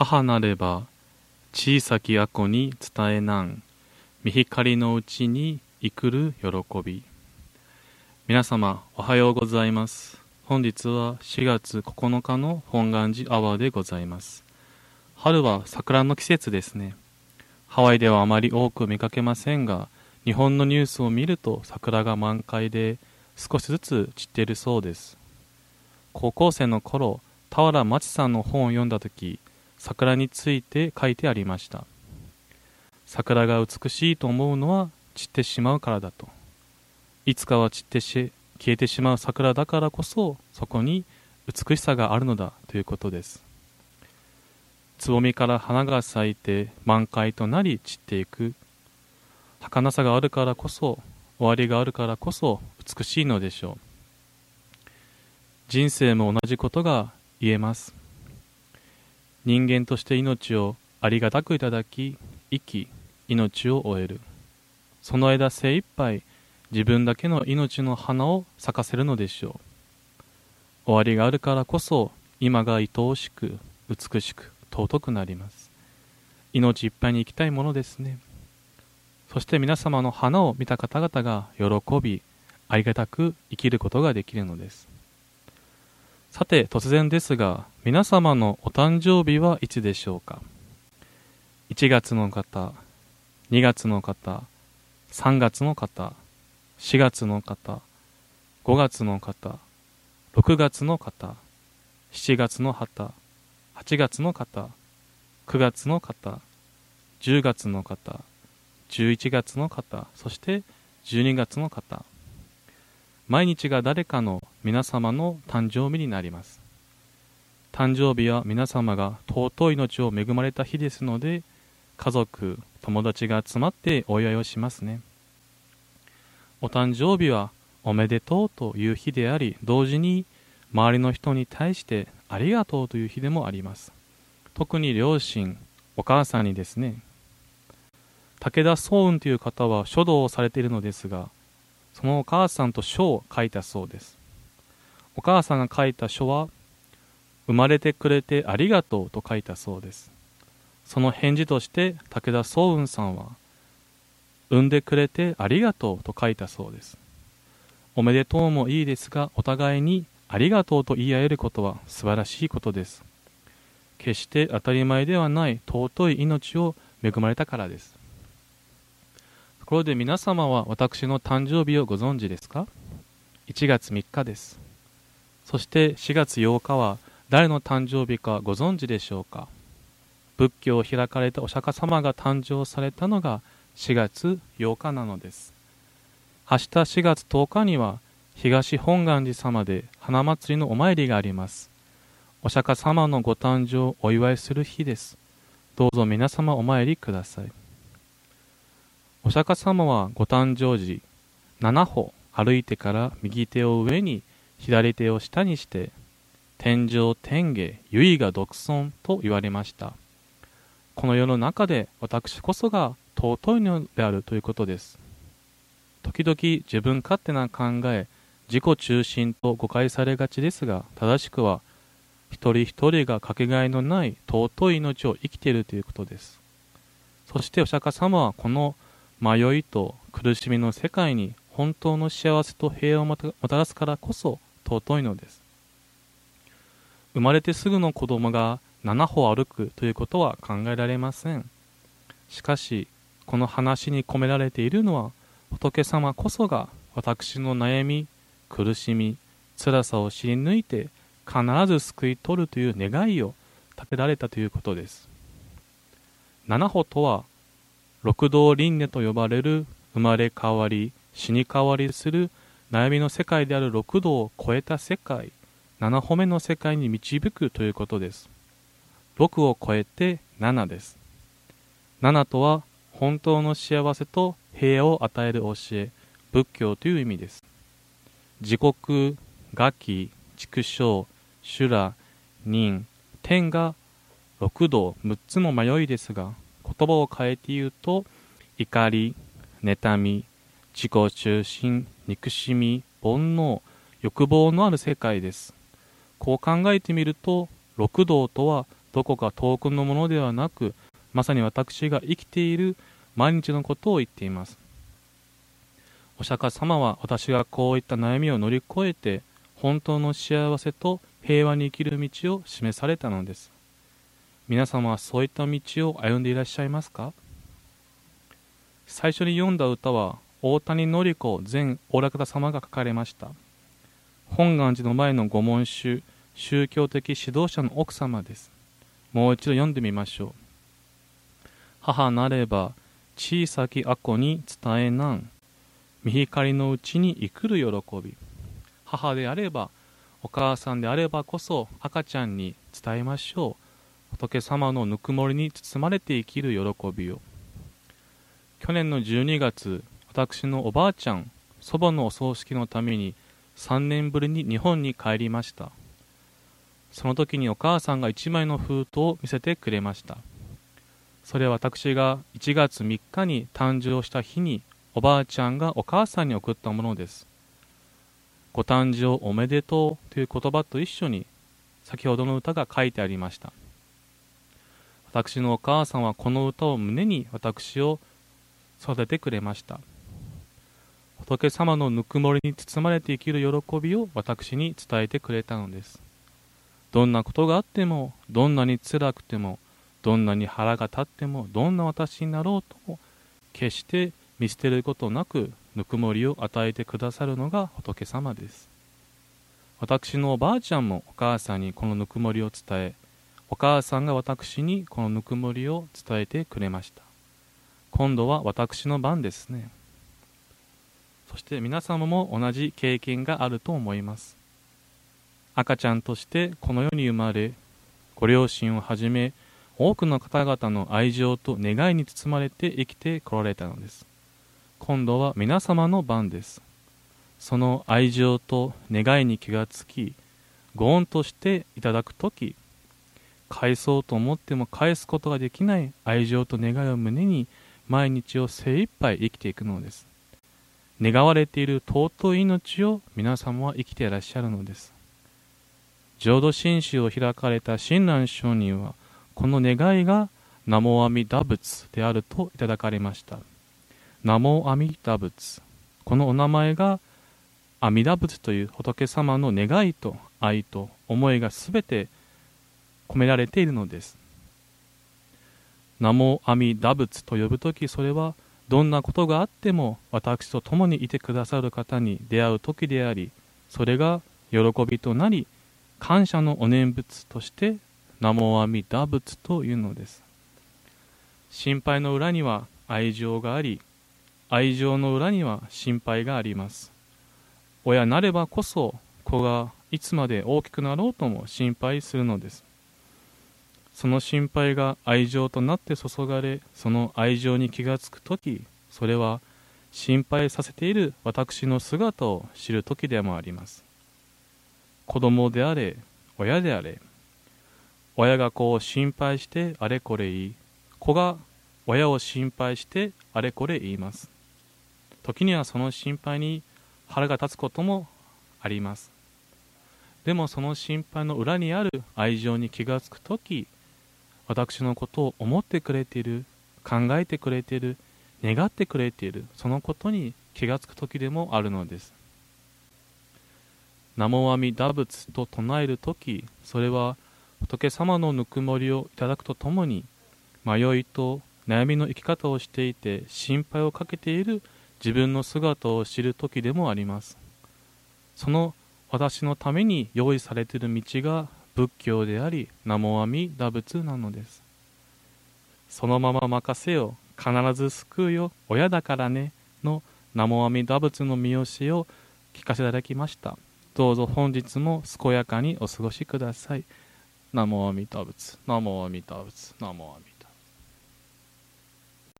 母なれば小さきあこに伝えなん。見光のうちにいくる喜び。皆様おはようございます。本日は4月9日の本願寺アワーでございます。春は桜の季節ですね。ハワイではあまり多く見かけませんが日本のニュースを見ると桜が満開で少しずつ散っているそうです。高校生の頃俵真知さんの本を読んだ時桜について書いてありました。桜が美しいと思うのは散ってしまうからだと。いつかは散ってし消えてしまう桜だからこそそこに美しさがあるのだということです。つぼみから花が咲いて満開となり散っていく。儚さがあるからこそ終わりがあるからこそ美しいのでしょう。人生も同じことが言えます。人間として命をありがたくいただき生き命を終える。その間精一杯自分だけの命の花を咲かせるのでしょう。終わりがあるからこそ今が愛おしく美しく尊くなります。命いっぱいに生きたいものですね。そして皆様の花を見た方々が喜びありがたく生きることができるのです。さて突然ですが皆様のお誕生日はいつでしょうか？1月の方2月の方3月の方4月の方5月の方6月の方7月の方8月の方9月の方10月の方11月の方そして12月の方。毎日が誰かの皆様の誕生日になります。誕生日は皆様が尊い命を恵まれた日ですので家族友達が集まってお祝いをしますね。お誕生日はおめでとうという日であり同時に周りの人に対してありがとうという日でもあります。特に両親お母さんにですね。武田総雲という方は書道をされているのですがそのお母さんと書を書いたそうです。お母さんが書いた書は生まれてくれてありがとうと書いたそうです。その返事として武田総雲さんは産んでくれてありがとうと書いたそうです。おめでとうもいいですがお互いにありがとうと言い合えることは素晴らしいことです。決して当たり前ではない尊い命を恵まれたからです。ころで皆様は私の誕生日をご存知ですか ?1 月3日です。そして4月8日は誰の誕生日かご存知でしょうか？仏教を開かれたお釈迦様が誕生されたのが4月8日なのです。明日4月10日には東本願寺様で花祭りのお参りがあります。お釈迦様のご誕生をお祝いする日です。どうぞ皆様お参りください。お釈迦様はご誕生時7歩歩いてから右手を上に左手を下にして天上天下唯我独尊と言われました。この世の中で私こそが尊いのであるということです。時々自分勝手な考え自己中心と誤解されがちですが正しくは一人一人がかけがえのない尊い命を生きているということです。そしてお釈迦様はこの迷いと苦しみの世界に本当の幸せと平和をもたらすからこそ尊いのです。生まれてすぐの子供が7歩歩くということは考えられません。しかしこの話に込められているのは仏様こそが私の悩み苦しみ辛さを知り抜いて必ず救い取るという願いを立てられたということです。7歩とは六道輪廻と呼ばれる生まれ変わり死に変わりする悩みの世界である六道を超えた世界七歩目の世界に導くということです。6を超えて7です。7とは本当の幸せと平和を与える教え仏教という意味です。自国餓鬼畜生修羅人天が六道6つの迷いですが言葉を変えて言うと怒り妬み自己中心憎しみ煩悩欲望のある世界です。こう考えてみると六道とはどこか遠くのものではなくまさに私が生きている毎日のことを言っています。お釈迦様は私がこういった悩みを乗り越えて本当の幸せと平和に生きる道を示されたのです。皆様はそういった道を歩んでいらっしゃいますか？最初に読んだ歌は大谷典子前大楽田様が書かれました。本願寺の前の御門衆宗教的指導者の奥様です。もう一度読んでみましょう。母なれば小さきあこに伝えなん。見光のうちに生くる喜び。母であればお母さんであればこそ赤ちゃんに伝えましょう。仏様のぬくもりに包まれて生きる喜びを。去年の12月私のおばあちゃん祖母のお葬式のために3年ぶりに日本に帰りました。その時にお母さんが1枚の封筒を見せてくれました。それは私が1月3日に誕生した日におばあちゃんがお母さんに送ったものです。ご誕生おめでとうという言葉と一緒に先ほどの歌が書いてありました。私のお母さんはこの歌を胸に私を育ててくれました。仏様のぬくもりに包まれて生きる喜びを私に伝えてくれたのです。どんなことがあってもどんなに辛くてもどんなに腹が立ってもどんな私になろうとも決して見捨てることなくぬくもりを与えてくださるのが仏様です。私のおばあちゃんもお母さんにこのぬくもりを伝えお母さんが私にこのぬくもりを伝えてくれました。今度は私の番ですね。そして皆様も同じ経験があると思います。赤ちゃんとしてこの世に生まれご両親をはじめ多くの方々の愛情と願いに包まれて生きてこられたのです。今度は皆様の番です。その愛情と願いに気がつきご恩としていただく時返そうと思っても返すことができない愛情と願いを胸に毎日を精一杯生きていくのです。願われている尊い命を皆様は生きていらっしゃるのです。浄土真宗を開かれた親鸞上人はこの願いが南無阿弥陀仏であるといただかれました。南無阿弥陀仏。このお名前が阿弥陀仏という仏様の願いと愛と思いがすべて込められているのです。南無阿弥陀仏と呼ぶときそれはどんなことがあっても私と共にいてくださる方に出会う時でありそれが喜びとなり感謝のお念仏として南無阿弥陀仏というのです。心配の裏には愛情があり愛情の裏には心配があります。親なればこそ子がいつまで大きくなろうとも心配するのです。その心配が愛情となって注がれその愛情に気がつく時それは心配させている私の姿を知る時でもあります。子供であれ親であれ親が子を心配してあれこれ言い子が親を心配してあれこれ言います。時にはその心配に腹が立つこともあります。でもその心配の裏にある愛情に気がつく時私のことを思ってくれている考えてくれている願ってくれているそのことに気がつく時でもあるのです。南無阿弥陀仏と唱える時それは仏様のぬくもりをいただくとともに迷いと悩みの生き方をしていて心配をかけている自分の姿を知る時でもあります。その私のために用意されている道が仏教であり南無阿弥陀仏なのです。そのまま任せよ必ず救うよ親だからねの南無阿弥陀仏の見教えを聞かせていただきました。どうぞ本日も健やかにお過ごしください。南無阿弥陀仏南無阿弥陀仏南無阿弥陀仏。